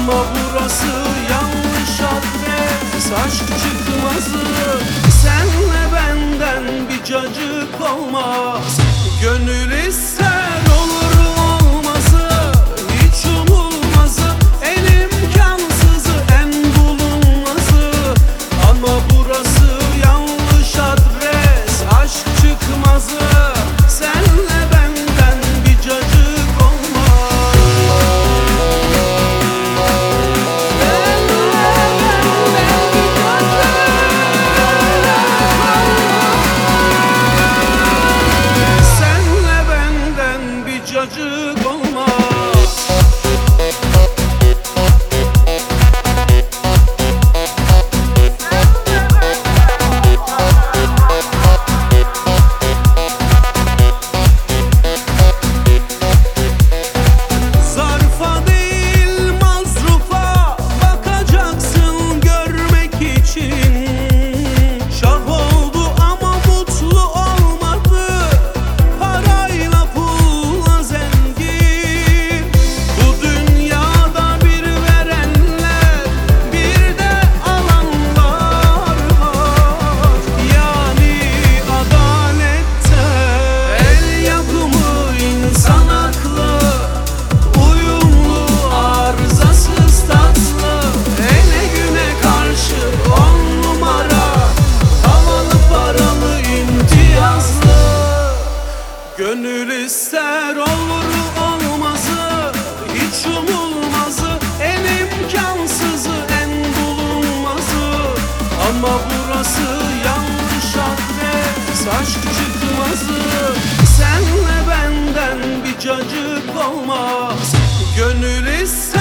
Ama burası yanlış adres. Aşk çıkmazı. Senle benden bir cacık olmaz Gönül ister olur olmazı Hiç umulmazı En imkansızı en bulunmazı. Ama burası yanlış adres Aşk çıkmazı. Senle benden bir cacık olmaz. Gönül ister